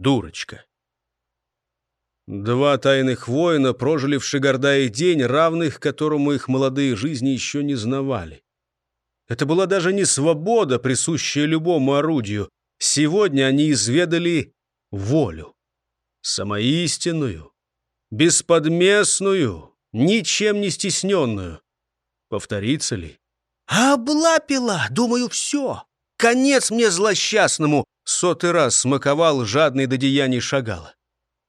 дурочка. Два тайных воина прожили в Шигардае день, равных которому их молодые жизни еще не знавали. Это была даже не свобода, присущая любому орудию. Сегодня они изведали волю. Самоистинную, бесподместную, ничем не стесненную. Повторится ли? «Облапила! Думаю, все! Конец мне злосчастному!» Сотый раз смаковал жадный до деяний шагала.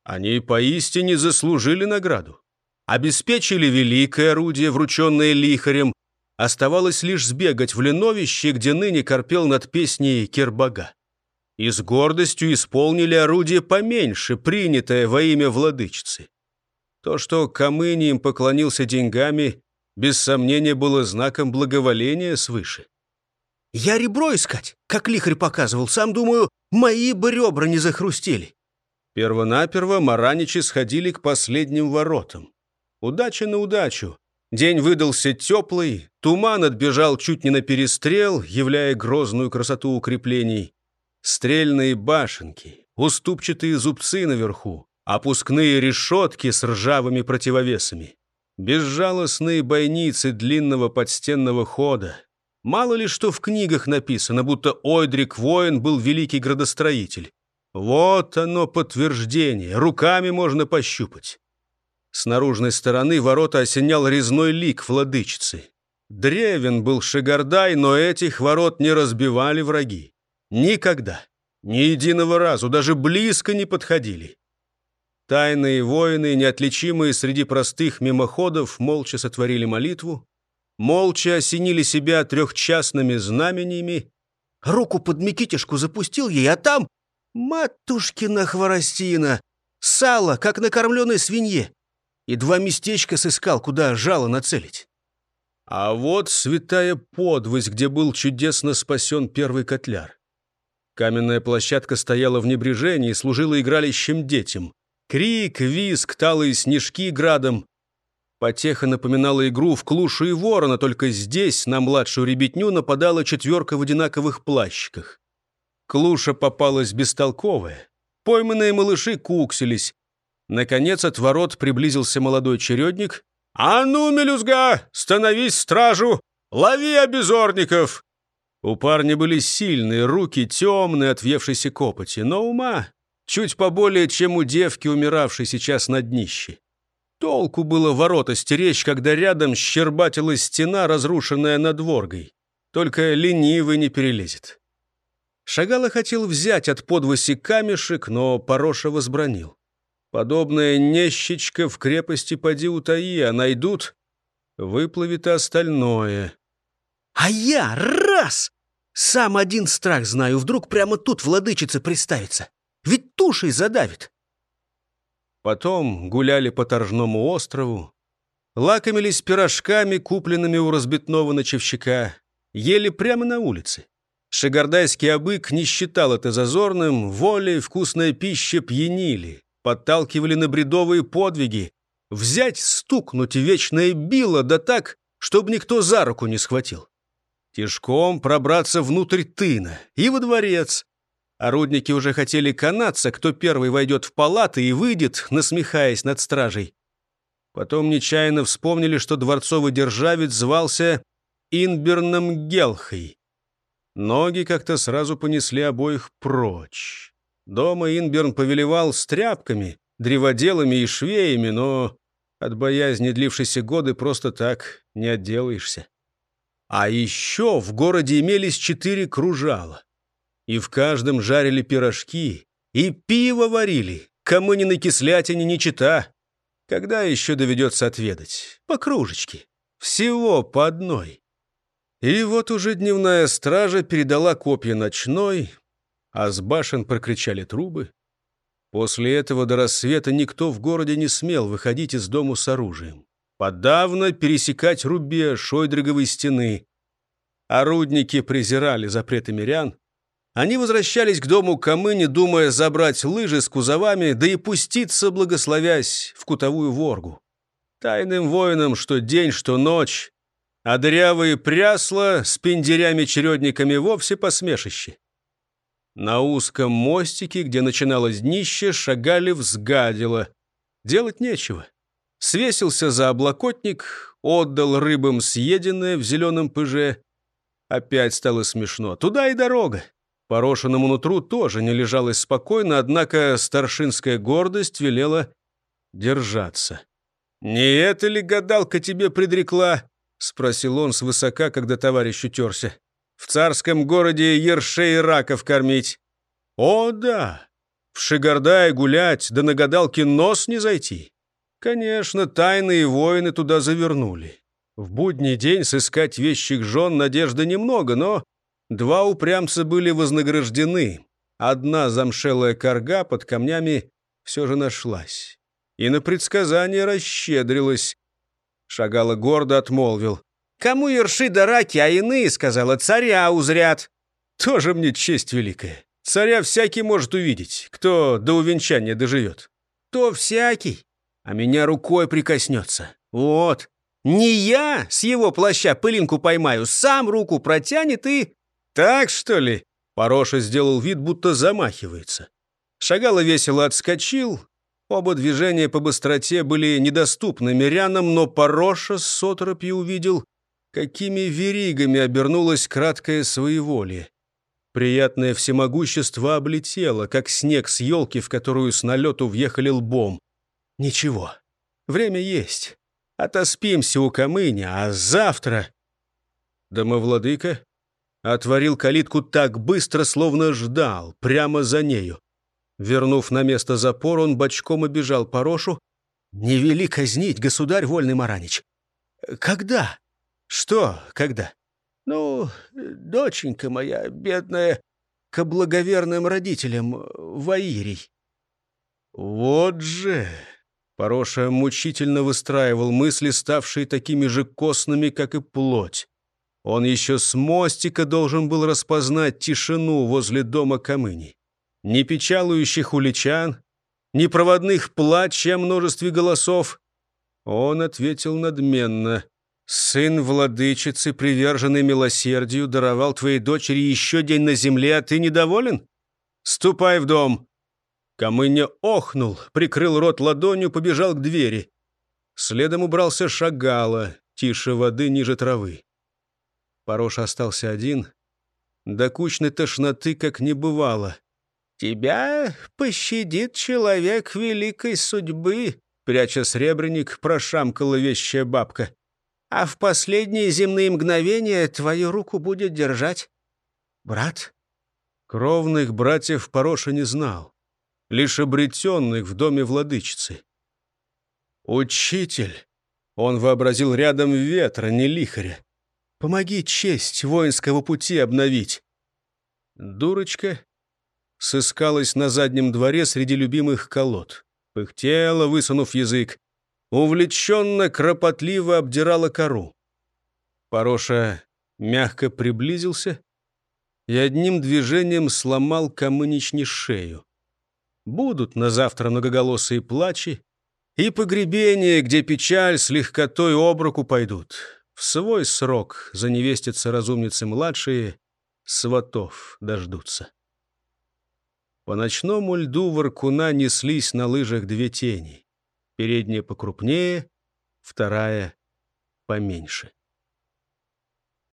Они поистине заслужили награду. Обеспечили великое орудие, врученное лихарем. Оставалось лишь сбегать в Леновище, где ныне корпел над песней Кербага. И с гордостью исполнили орудие поменьше, принятое во имя владычицы. То, что Камыни им поклонился деньгами, без сомнения было знаком благоволения свыше. «Я ребро искать, как лихарь показывал. Сам думаю, мои бы ребра не захрустели». Первонаперво мараничи сходили к последним воротам. Удача на удачу. День выдался теплый, туман отбежал чуть не на перестрел, являя грозную красоту укреплений. Стрельные башенки, уступчатые зубцы наверху, опускные решетки с ржавыми противовесами. Безжалостные бойницы длинного подстенного хода. Мало ли что в книгах написано, будто Ойдрик Воин был великий градостроитель. Вот оно подтверждение, руками можно пощупать. С наружной стороны ворота осенял резной лик владычицы. Древен был Шигардай, но этих ворот не разбивали враги. Никогда, ни единого разу, даже близко не подходили. Тайные воины, неотличимые среди простых мимоходов, молча сотворили молитву, молча осенили себя трехчастными знамениями. Руку под Микитишку запустил ей, а там матушкина хворостина, сало, как на кормленной свинье, и два местечка сыскал, куда жало нацелить. А вот святая подвость, где был чудесно спасен первый котляр. Каменная площадка стояла в небрежении и служила игралищем детям. Крик, визг, талые снежки градом. Потеха напоминала игру в клушу и ворона, только здесь на младшую ребятню нападала четверка в одинаковых плащиках. Клуша попалась бестолковая. Пойманные малыши куксились. Наконец от ворот приблизился молодой чередник. «А ну, мелюзга, становись стражу! Лови обезорников!» У парня были сильные руки, темные от въевшейся копоти, но ума чуть поболее, чем у девки, умиравшей сейчас на днище. Толку было ворота стеречь, когда рядом щербатила стена, разрушенная над воргой. Только ленивый не перелезет. Шагала хотел взять от подвоси камешек, но Пороша возбранил. Подобная нещечка в крепости поди утаи, а найдут, выплывет остальное. А я раз! Сам один страх знаю, вдруг прямо тут владычица приставится. Ведь тушей задавит. Потом гуляли по Торжному острову, лакомились пирожками, купленными у разбитного ночевщика, ели прямо на улице. Шигардайский обык не считал это зазорным, волей вкусная пища пьянили, подталкивали на бредовые подвиги, взять, стукнуть вечное било, да так, чтобы никто за руку не схватил. Тишком пробраться внутрь тына и во дворец, Орудники уже хотели канаться, кто первый войдет в палаты и выйдет, насмехаясь над стражей. Потом нечаянно вспомнили, что дворцовый державец звался Инберном Гелхой. Ноги как-то сразу понесли обоих прочь. Дома Инберн повелевал с тряпками, древоделами и швеями, но от боязни длившейся годы просто так не отделаешься. А еще в городе имелись четыре кружала и в каждом жарили пирожки, и пиво варили, кому ни на кислятине не чита. Когда еще доведется отведать? По кружечке. Всего по одной. И вот уже дневная стража передала копья ночной, а с башен прокричали трубы. После этого до рассвета никто в городе не смел выходить из дому с оружием. Подавно пересекать рубеж Ойдриговой стены. Орудники презирали запреты мирян, они возвращались к дому Камыни, думая забрать лыжи с кузовами, да и пуститься, благословясь, в кутовую воргу. Тайным воинам что день, что ночь, а дырявые прясла с пендерями-чередниками вовсе посмешище. На узком мостике, где начиналось днище, шагали взгадило. Делать нечего. Свесился за облокотник, отдал рыбам съеденное в зеленом пыже. Опять стало смешно. Туда и дорога. Порошенному нутру тоже не лежалось спокойно, однако старшинская гордость велела держаться. «Не это ли гадалка тебе предрекла?» — спросил он свысока, когда товарищ утерся. «В царском городе ершей и раков кормить». «О, да! В Шигардае гулять, да на гадалке нос не зайти». Конечно, тайные воины туда завернули. В будний день сыскать вещих жен надежды немного, но два упрямца были вознаграждены. Одна замшелая корга под камнями все же нашлась и на предсказание расщедрилась. Шагала гордо отмолвил. «Кому ерши да раки, а иные, — сказала, — царя узрят». «Тоже мне честь великая. Царя всякий может увидеть, кто до увенчания доживет». «То всякий, а меня рукой прикоснется. Вот, не я с его плаща пылинку поймаю, сам руку протянет и...» «Так, что ли?» Пороша сделал вид, будто замахивается. Шагало весело отскочил, Оба движения по быстроте были недоступны мирянам, но Пороша с оторопью увидел, какими веригами обернулось краткое своеволие. Приятное всемогущество облетело, как снег с елки, в которую с налету въехали лбом. Ничего, время есть. Отоспимся у камыня, а завтра... Домовладыка отворил калитку так быстро, словно ждал, прямо за нею. Вернув на место запор, он бочком обежал Порошу. «Не вели казнить, государь вольный Маранич!» «Когда?» «Что когда?» «Ну, доченька моя, бедная, к благоверным родителям Ваирий». «Вот же!» Пороша мучительно выстраивал мысли, ставшие такими же костными, как и плоть. Он еще с мостика должен был распознать тишину возле дома Камыни ни печалующих уличан, ни проводных плач о множестве голосов. Он ответил надменно. «Сын владычицы, приверженный милосердию, даровал твоей дочери еще день на земле, а ты недоволен? Ступай в дом!» Камыня охнул, прикрыл рот ладонью, побежал к двери. Следом убрался шагала, тише воды, ниже травы. Порош остался один. До кучной тошноты как не бывало. «Тебя пощадит человек великой судьбы», — пряча сребреник, прошамкала вещая бабка. «А в последние земные мгновения твою руку будет держать брат». Кровных братьев Пороша не знал, лишь обретенных в доме владычицы. «Учитель!» — он вообразил рядом ветра, не лихаря. «Помоги честь воинского пути обновить». Дурочка сыскалась на заднем дворе среди любимых колод. Пыхтела, высунув язык. Увлеченно, кропотливо обдирала кору. Пороша мягко приблизился и одним движением сломал Камынични шею. Будут на завтра многоголосые плачи и погребения, где печаль с легкотой обруку пойдут. Свой срок за невестица разумницы младшие сватов дождутся. По ночному льду воркуна неслись на лыжах две тени. Передняя покрупнее, вторая поменьше.